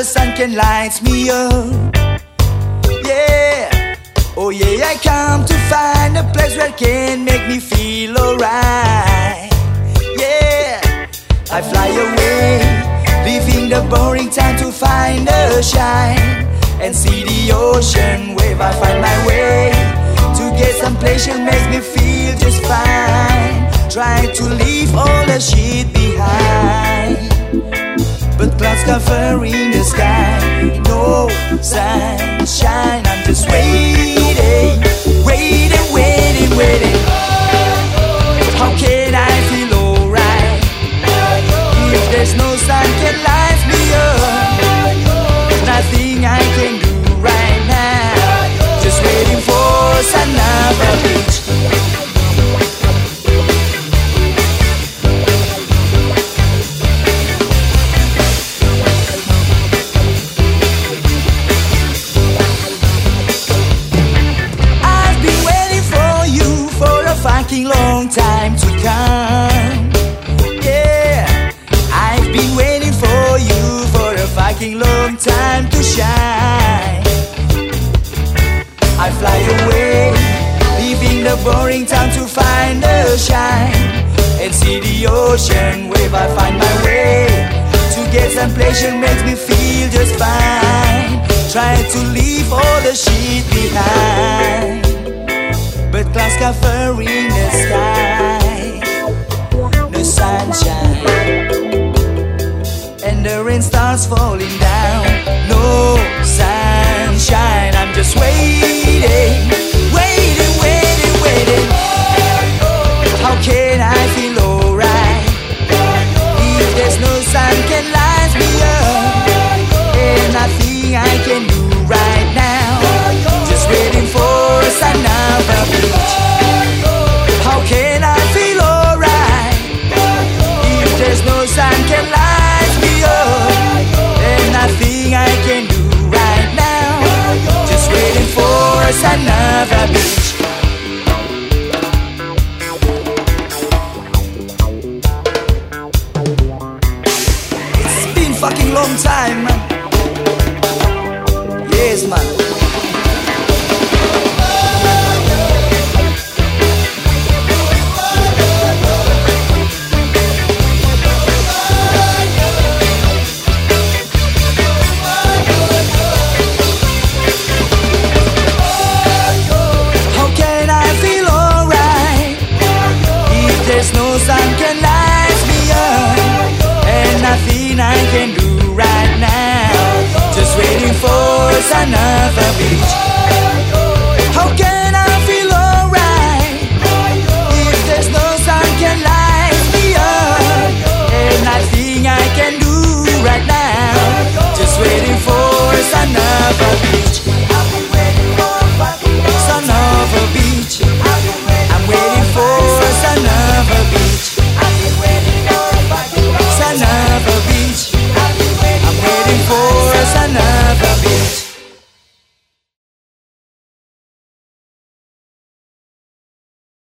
Can lights me up. Yeah, oh yeah, I come to find a place where can make me feel alright. Yeah, I fly away, leaving the boring time to find a shine and see the ocean wave. I find my way to get some pleasure, makes me feel just fine. Trying to leave all the shit behind but clouds covering the sky. No sunshine, I'm just waiting, waiting, waiting, waiting. How can I feel alright if there's no sun can light me up? Nothing I can do right now, just waiting for sun time to come. Yeah, I've been waiting for you for a fucking long time to shine. I fly away, leaving the boring town to find the shine and see the ocean wave. I find my way to get some pleasure, makes me feel just fine. Trying to leave all the shit behind but clouds covering the sky. No sunshine, and the rain starts falling down. No sunshine, I'm just waiting, waiting, waiting, waiting. How can I feel alright if there's no sun can light me up, nothing I can do another beach. It's been fucking long time, man. Yes, man. I can do